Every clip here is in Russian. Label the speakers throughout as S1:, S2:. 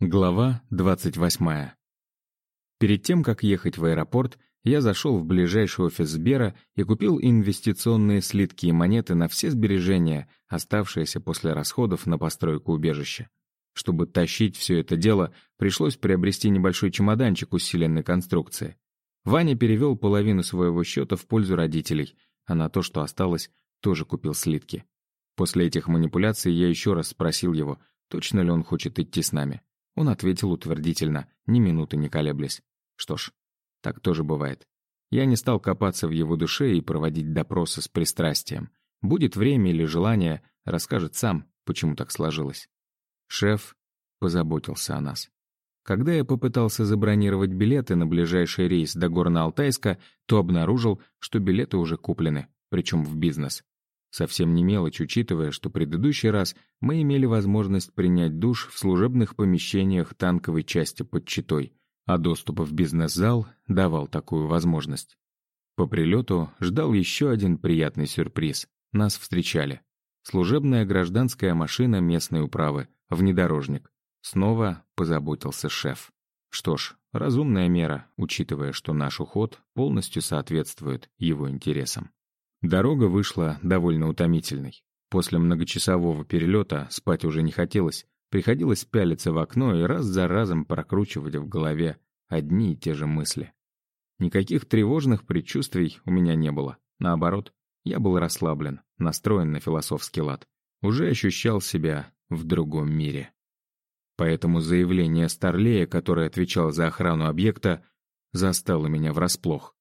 S1: Глава 28. Перед тем, как ехать в аэропорт, я зашел в ближайший офис Сбера и купил инвестиционные слитки и монеты на все сбережения, оставшиеся после расходов на постройку убежища. Чтобы тащить все это дело, пришлось приобрести небольшой чемоданчик усиленной конструкции. Ваня перевел половину своего счета в пользу родителей, а на то, что осталось, тоже купил слитки. После этих манипуляций я еще раз спросил его, точно ли он хочет идти с нами. Он ответил утвердительно, ни минуты не колеблясь. Что ж, так тоже бывает. Я не стал копаться в его душе и проводить допросы с пристрастием. Будет время или желание, расскажет сам, почему так сложилось. Шеф позаботился о нас. Когда я попытался забронировать билеты на ближайший рейс до Горно-Алтайска, то обнаружил, что билеты уже куплены, причем в бизнес. Совсем не мелочь, учитывая, что предыдущий раз мы имели возможность принять душ в служебных помещениях танковой части под Читой, а доступ в бизнес-зал давал такую возможность. По прилету ждал еще один приятный сюрприз. Нас встречали. Служебная гражданская машина местной управы, внедорожник. Снова позаботился шеф. Что ж, разумная мера, учитывая, что наш уход полностью соответствует его интересам. Дорога вышла довольно утомительной. После многочасового перелета спать уже не хотелось. Приходилось пялиться в окно и раз за разом прокручивать в голове одни и те же мысли. Никаких тревожных предчувствий у меня не было. Наоборот, я был расслаблен, настроен на философский лад. Уже ощущал себя в другом мире. Поэтому заявление Старлея, который отвечал за охрану объекта, застало меня врасплох.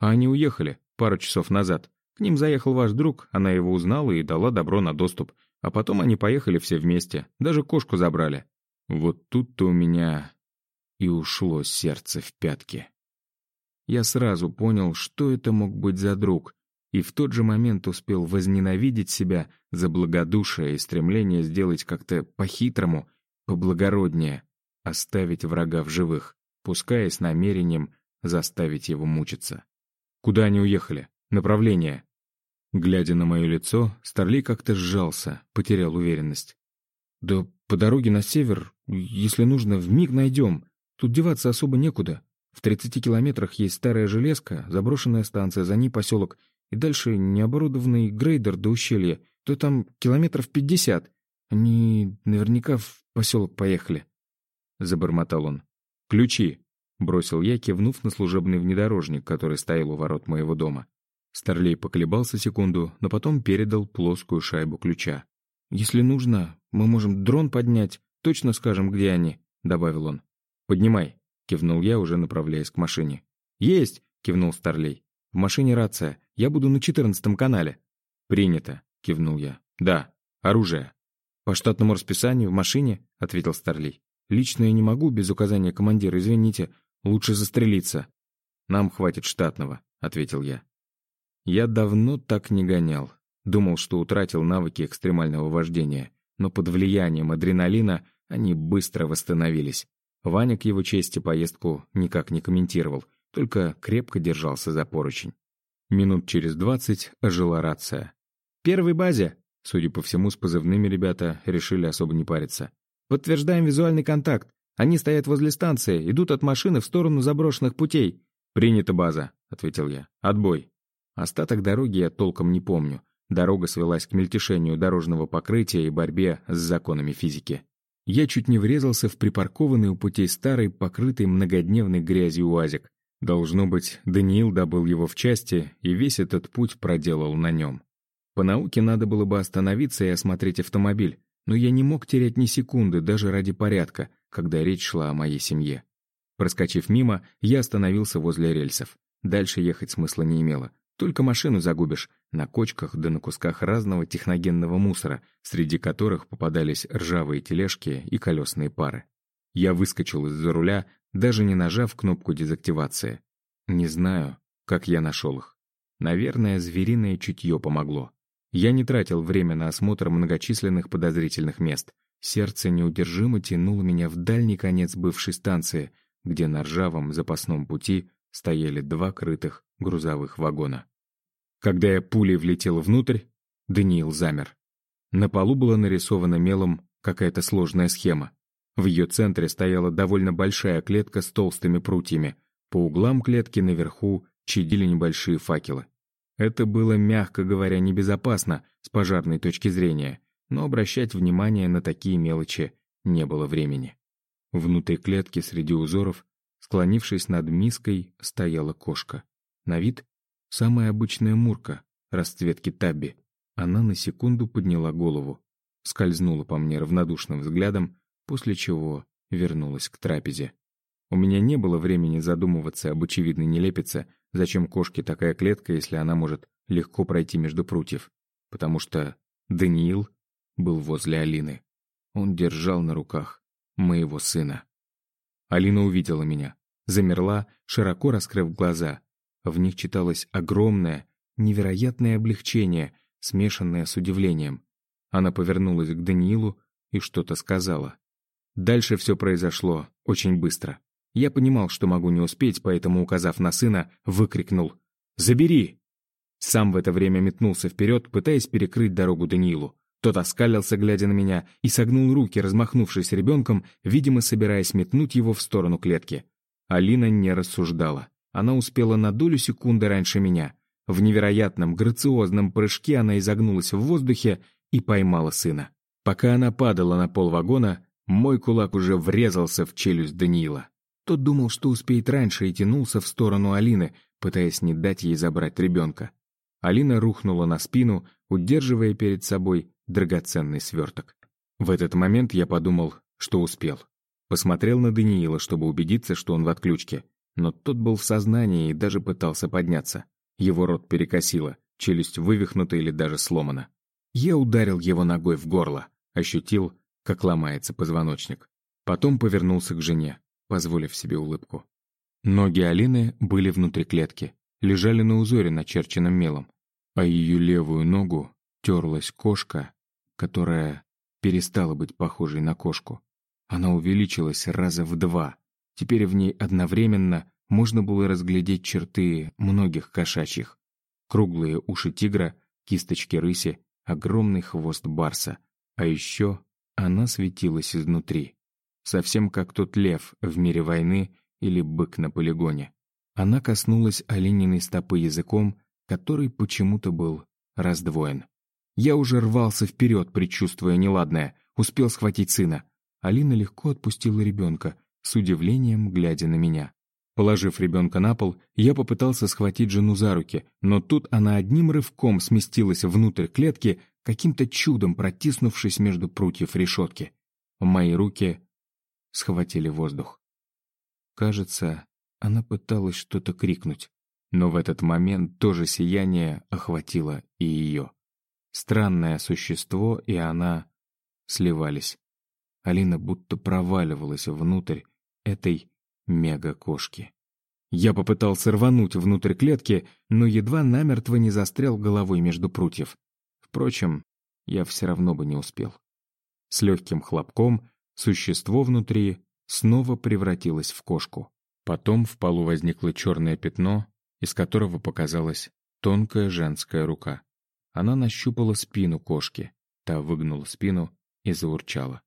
S1: А они уехали пару часов назад. К ним заехал ваш друг, она его узнала и дала добро на доступ. А потом они поехали все вместе, даже кошку забрали. Вот тут-то у меня и ушло сердце в пятки. Я сразу понял, что это мог быть за друг, и в тот же момент успел возненавидеть себя за благодушие и стремление сделать как-то по-хитрому, поблагороднее, оставить врага в живых, пускай с намерением заставить его мучиться. Куда они уехали? Направление. Глядя на мое лицо, Старлей как-то сжался, потерял уверенность. «Да по дороге на север, если нужно, в миг найдем. Тут деваться особо некуда. В 30 километрах есть старая железка, заброшенная станция, за ней поселок, и дальше необорудованный грейдер до ущелья. То там километров пятьдесят. Они наверняка в поселок поехали», — забормотал он. «Ключи», — бросил я, кивнув на служебный внедорожник, который стоял у ворот моего дома. Старлей поколебался секунду, но потом передал плоскую шайбу ключа. «Если нужно, мы можем дрон поднять, точно скажем, где они», — добавил он. «Поднимай», — кивнул я, уже направляясь к машине. «Есть!» — кивнул Старлей. «В машине рация. Я буду на четырнадцатом канале». «Принято», — кивнул я. «Да. Оружие». «По штатному расписанию, в машине?» — ответил Старлей. «Лично я не могу без указания командира, извините. Лучше застрелиться». «Нам хватит штатного», — ответил я. Я давно так не гонял. Думал, что утратил навыки экстремального вождения, но под влиянием адреналина они быстро восстановились. Ваня к его чести поездку никак не комментировал, только крепко держался за поручень. Минут через двадцать ожила рация. «Первой базе!» Судя по всему, с позывными ребята решили особо не париться. «Подтверждаем визуальный контакт. Они стоят возле станции, идут от машины в сторону заброшенных путей». «Принята база», — ответил я. «Отбой». Остаток дороги я толком не помню. Дорога свелась к мельтешению дорожного покрытия и борьбе с законами физики. Я чуть не врезался в припаркованный у путей старый, покрытый многодневной грязью уазик. Должно быть, Даниил добыл его в части и весь этот путь проделал на нем. По науке надо было бы остановиться и осмотреть автомобиль, но я не мог терять ни секунды даже ради порядка, когда речь шла о моей семье. Проскочив мимо, я остановился возле рельсов. Дальше ехать смысла не имело. Только машину загубишь, на кочках да на кусках разного техногенного мусора, среди которых попадались ржавые тележки и колесные пары. Я выскочил из-за руля, даже не нажав кнопку дезактивации. Не знаю, как я нашел их. Наверное, звериное чутье помогло. Я не тратил время на осмотр многочисленных подозрительных мест. Сердце неудержимо тянуло меня в дальний конец бывшей станции, где на ржавом запасном пути стояли два крытых грузовых вагона. Когда я пулей влетел внутрь, Даниил замер. На полу была нарисована мелом какая-то сложная схема. В ее центре стояла довольно большая клетка с толстыми прутьями. По углам клетки наверху чадили небольшие факелы. Это было, мягко говоря, небезопасно с пожарной точки зрения, но обращать внимание на такие мелочи не было времени. Внутри клетки среди узоров, склонившись над миской, стояла кошка. На вид самая обычная мурка, расцветки табби. Она на секунду подняла голову, скользнула по мне равнодушным взглядом, после чего вернулась к трапезе. У меня не было времени задумываться об очевидной нелепице, зачем кошке такая клетка, если она может легко пройти между прутьев, потому что Даниил был возле Алины. Он держал на руках моего сына. Алина увидела меня, замерла, широко раскрыв глаза. В них читалось огромное, невероятное облегчение, смешанное с удивлением. Она повернулась к Даниилу и что-то сказала. Дальше все произошло очень быстро. Я понимал, что могу не успеть, поэтому, указав на сына, выкрикнул «Забери!». Сам в это время метнулся вперед, пытаясь перекрыть дорогу Даниилу. Тот оскалился, глядя на меня, и согнул руки, размахнувшись ребенком, видимо, собираясь метнуть его в сторону клетки. Алина не рассуждала. Она успела на долю секунды раньше меня. В невероятном, грациозном прыжке она изогнулась в воздухе и поймала сына. Пока она падала на пол вагона, мой кулак уже врезался в челюсть Даниила. Тот думал, что успеет раньше, и тянулся в сторону Алины, пытаясь не дать ей забрать ребенка. Алина рухнула на спину, удерживая перед собой драгоценный сверток. В этот момент я подумал, что успел. Посмотрел на Даниила, чтобы убедиться, что он в отключке. Но тот был в сознании и даже пытался подняться. Его рот перекосило, челюсть вывихнута или даже сломана. Я ударил его ногой в горло, ощутил, как ломается позвоночник. Потом повернулся к жене, позволив себе улыбку. Ноги Алины были внутри клетки, лежали на узоре, начерченном мелом, а ее левую ногу терлась кошка, которая перестала быть похожей на кошку. Она увеличилась раза в два. Теперь в ней одновременно можно было разглядеть черты многих кошачьих. Круглые уши тигра, кисточки рыси, огромный хвост барса. А еще она светилась изнутри. Совсем как тот лев в мире войны или бык на полигоне. Она коснулась олениной стопы языком, который почему-то был раздвоен. Я уже рвался вперед, предчувствуя неладное, успел схватить сына. Алина легко отпустила ребенка, с удивлением глядя на меня. Положив ребенка на пол, я попытался схватить жену за руки, но тут она одним рывком сместилась внутрь клетки, каким-то чудом протиснувшись между прутьев решетки. Мои руки схватили воздух. Кажется, она пыталась что-то крикнуть, но в этот момент тоже сияние охватило и ее. Странное существо и она сливались. Алина будто проваливалась внутрь этой мега-кошки. Я попытался рвануть внутрь клетки, но едва намертво не застрял головой между прутьев. Впрочем, я все равно бы не успел. С легким хлопком существо внутри снова превратилось в кошку. Потом в полу возникло черное пятно, из которого показалась тонкая женская рука. Она нащупала спину кошки, та выгнула спину и заурчала.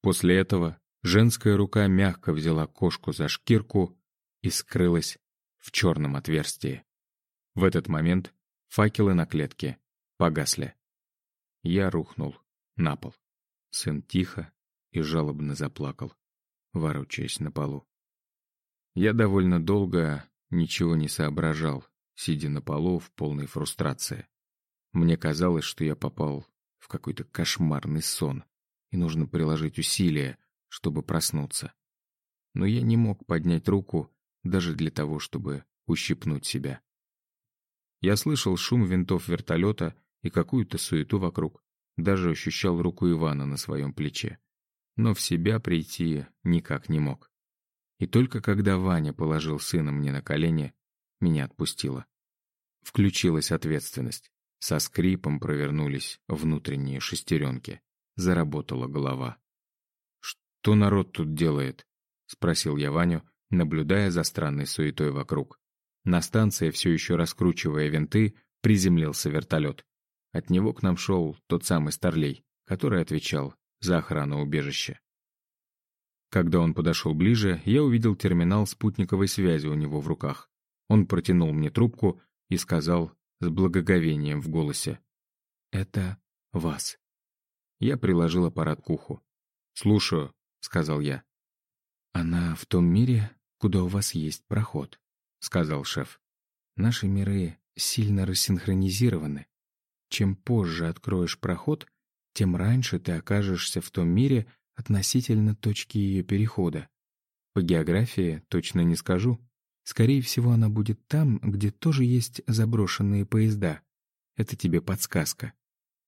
S1: После этого женская рука мягко взяла кошку за шкирку и скрылась в черном отверстии. В этот момент факелы на клетке погасли. Я рухнул на пол. Сын тихо и жалобно заплакал, ворочаясь на полу. Я довольно долго ничего не соображал, сидя на полу в полной фрустрации. Мне казалось, что я попал в какой-то кошмарный сон, и нужно приложить усилия, чтобы проснуться. Но я не мог поднять руку даже для того, чтобы ущипнуть себя. Я слышал шум винтов вертолета и какую-то суету вокруг, даже ощущал руку Ивана на своем плече. Но в себя прийти никак не мог. И только когда Ваня положил сына мне на колени, меня отпустило. Включилась ответственность. Со скрипом провернулись внутренние шестеренки. Заработала голова. «Что народ тут делает?» — спросил я Ваню, наблюдая за странной суетой вокруг. На станции, все еще раскручивая винты, приземлился вертолет. От него к нам шел тот самый Старлей, который отвечал за охрану убежища. Когда он подошел ближе, я увидел терминал спутниковой связи у него в руках. Он протянул мне трубку и сказал с благоговением в голосе. «Это вас». Я приложил аппарат к уху. «Слушаю», — сказал я. «Она в том мире, куда у вас есть проход», — сказал шеф. «Наши миры сильно рассинхронизированы. Чем позже откроешь проход, тем раньше ты окажешься в том мире относительно точки ее перехода. По географии точно не скажу. Скорее всего, она будет там, где тоже есть заброшенные поезда. Это тебе подсказка.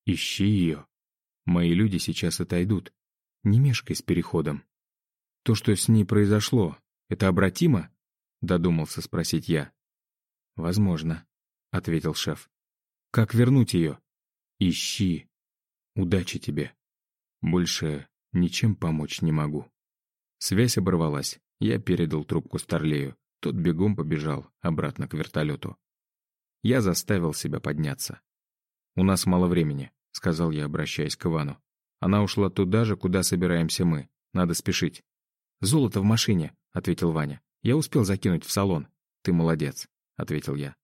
S1: Ищи ее. Мои люди сейчас отойдут. Не мешкай с переходом. То, что с ней произошло, это обратимо? Додумался спросить я. Возможно, ответил шеф. Как вернуть ее? Ищи. Удачи тебе. Больше ничем помочь не могу. Связь оборвалась. Я передал трубку Старлею. Тот бегом побежал обратно к вертолету. Я заставил себя подняться. «У нас мало времени», — сказал я, обращаясь к Ивану. «Она ушла туда же, куда собираемся мы. Надо спешить». «Золото в машине», — ответил Ваня. «Я успел закинуть в салон». «Ты молодец», — ответил я.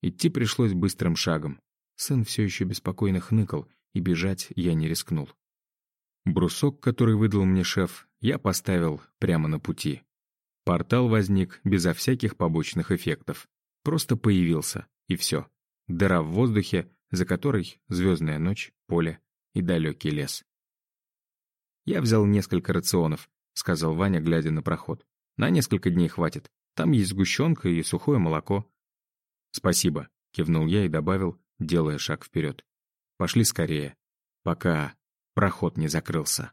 S1: Идти пришлось быстрым шагом. Сын все еще беспокойно хныкал, и бежать я не рискнул. Брусок, который выдал мне шеф, я поставил прямо на пути. Портал возник безо всяких побочных эффектов. Просто появился, и все. Дыра в воздухе, за которой звездная ночь, поле и далекий лес. «Я взял несколько рационов», — сказал Ваня, глядя на проход. «На несколько дней хватит. Там есть сгущенка и сухое молоко. «Спасибо», — кивнул я и добавил, делая шаг вперед. «Пошли скорее, пока проход не закрылся».